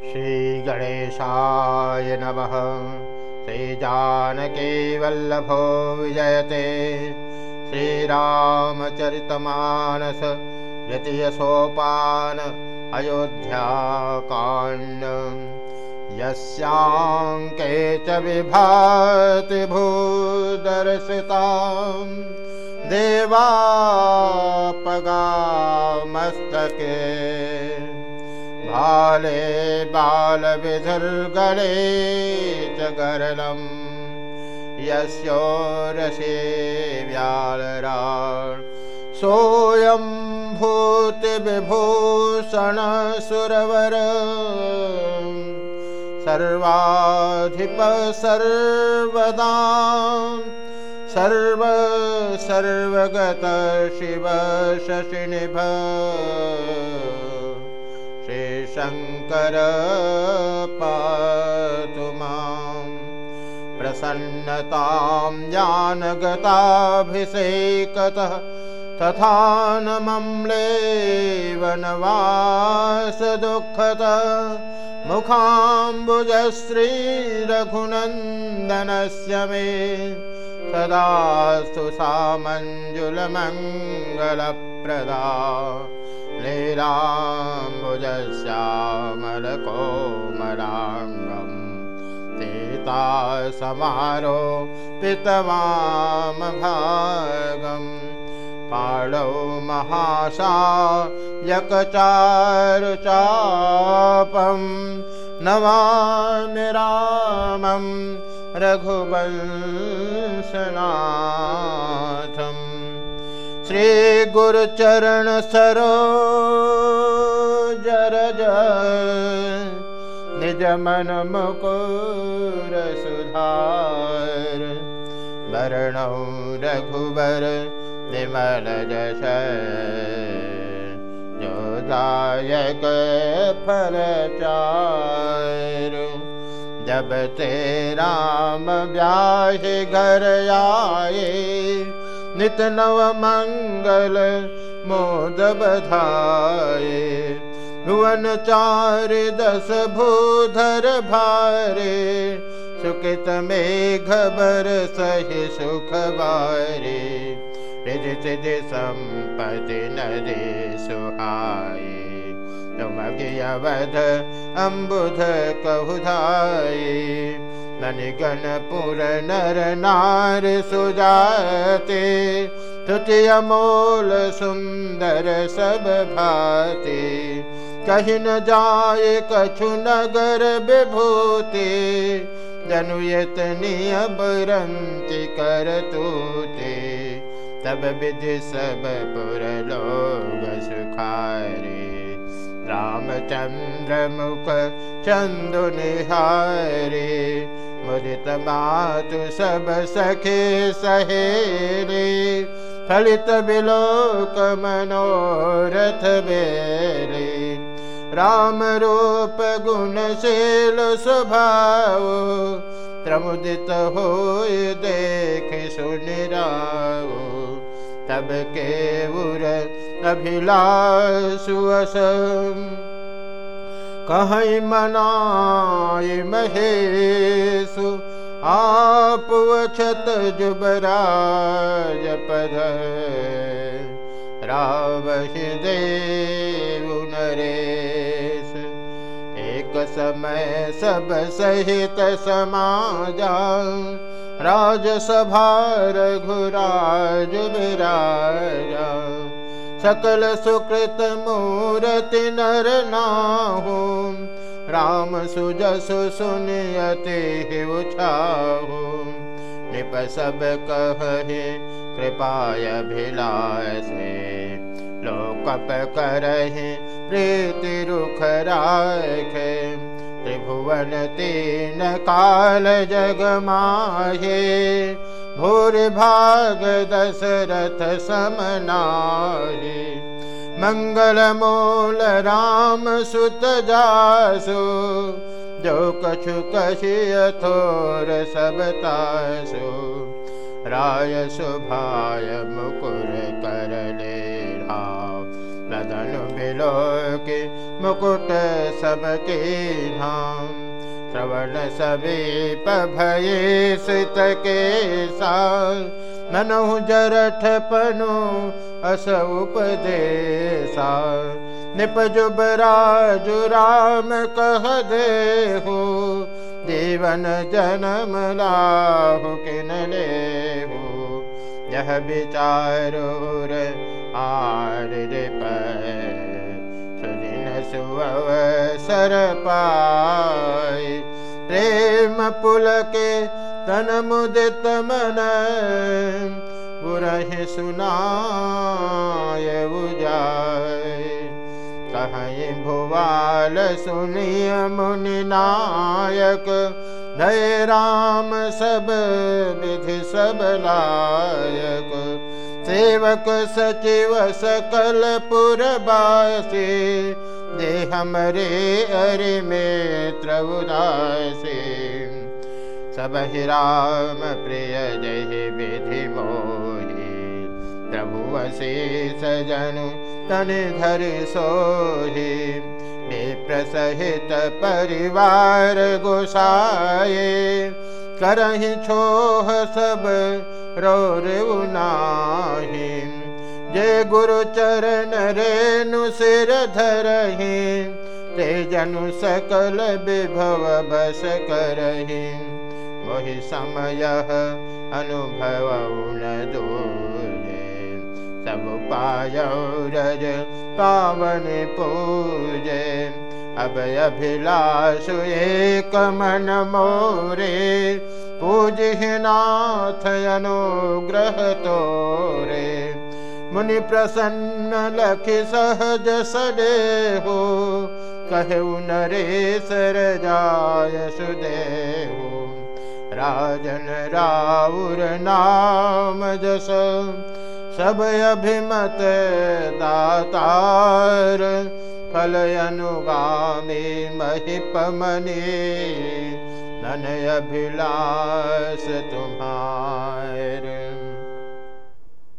श्रीगणेशाय नमः। वल्लभो विजयते। श्रीरामचरितमानस द्वितीयसोपान अयोध्याकाण्ड। यस्याङ्के च विभाति भूदर्शितां देवापगामस्तके बाले बालविधुर्गणे च गरलम्। यस्योरसे व्यालराट् सोऽयं भूतिविभूषणसुरवर सर्वाधिप सर्वदा सर्व सर्वगत शिव शशिनिभ श्रीशङ्कर पातु मां प्रसन्नतां जानगताभिषेकतः तथा न मम्ले वनवासदुःखत मुखाम्बुजश्रीरघुनन्दनस्य मे सदास्तु सा लीलाम्बुजश्यामलकोमलाङ्गम् सीता समारो पितवामभागम् पाणौ महाशा यकचारुचापं नमामि रामं रघुवंशनाथम् श्रीगुरुचरणसरो जरज निजमनमुकुरसुधार वरणौ रघुवर विमल जश। जोदायक फल चारु। जब ते राम ब्याहे घर आए नव मंगल मोद बधाए भुवन चार दस भूधर भारे। सुकृत मेघ बर सहि सुख संपति नदी सुहाए तुम अवध अम्बुध कहुधाए मणिगण पुर नर नार सुजाते अमोल सुंदर सब भाते कही न जाए कछु नगर विभूति जनुयतनी अब रंति कर तूते। तब विधि सब पुर लोग सुखारे। रामचंद्र मुख चंदु निहारे मुदित मातु सब सखे सहेरे फलित बिलोक मनोरथ बेरे राम रूप गुणशील स्वभाव प्रमुदित हो देख सुनिराव। तब के उर अभिलाषुअस कहीं मनाय महेशु आप वछत जुबराज पद रावहि देव नरेश एक समय सब सहित समाजा। राजसभा रघुराज विराजा सकल सुकृत मूर्ति नर नाहू। राम सुजसु सुनियते उछाहू निप सब कहे कृपाय भिलासे लोकप करहि प्रीति रुख राखे। त्रिभुवन तीन काल जग माहे भूर भाग दशरथ समनाहे मंगल मूल राम सुत जासु जो कछु कशिय थोर सब तासु राय सुभाय मुकुर कर ले राव लदन बिल त्रिलोक मुकुट सबके धाम श्रवण समीप भये सित के साल मनहु जरठ पनु अस उपदेशा निपजुब राजु राम कह दे हो देवन जन्म लाहु किन ले हो यह विचारोर आर रे सुदिन सुअवसर पाय प्रेम पुल के तन मुदित मन, बुरहि सुनाय उजाय कहीं भुवाल सुनिय मुनि नायक, नय राम सब विधि सब लायक। सेवक सचिव सकल पुरबासी दे हमरे अरे मित्र उदासी। सब ही राम प्रिय जय विधि मोही। प्रभु अशेष जनु तन धर सोही। विप्रसहित परिवार गोसाए करही छोह सब रो नाही जे गुरु चरण रेणु सिर धरही ते जनु सकल विभव बस करही। मोहि समय अनुभव न दूजे सब पायरज पावन पूजे। अब अभिलाष एक मन मोरे पूजनाथ अनुग्रह तोरे मुनि प्रसन्न लख सहज सडे हो कहु नरेशर जाय सुदेहो। राजन राउर नाम जस, सब अभिमत दातार, फल अनुगामी महिपमने, नन अभिलाष तुम्हार।